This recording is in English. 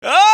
Oh!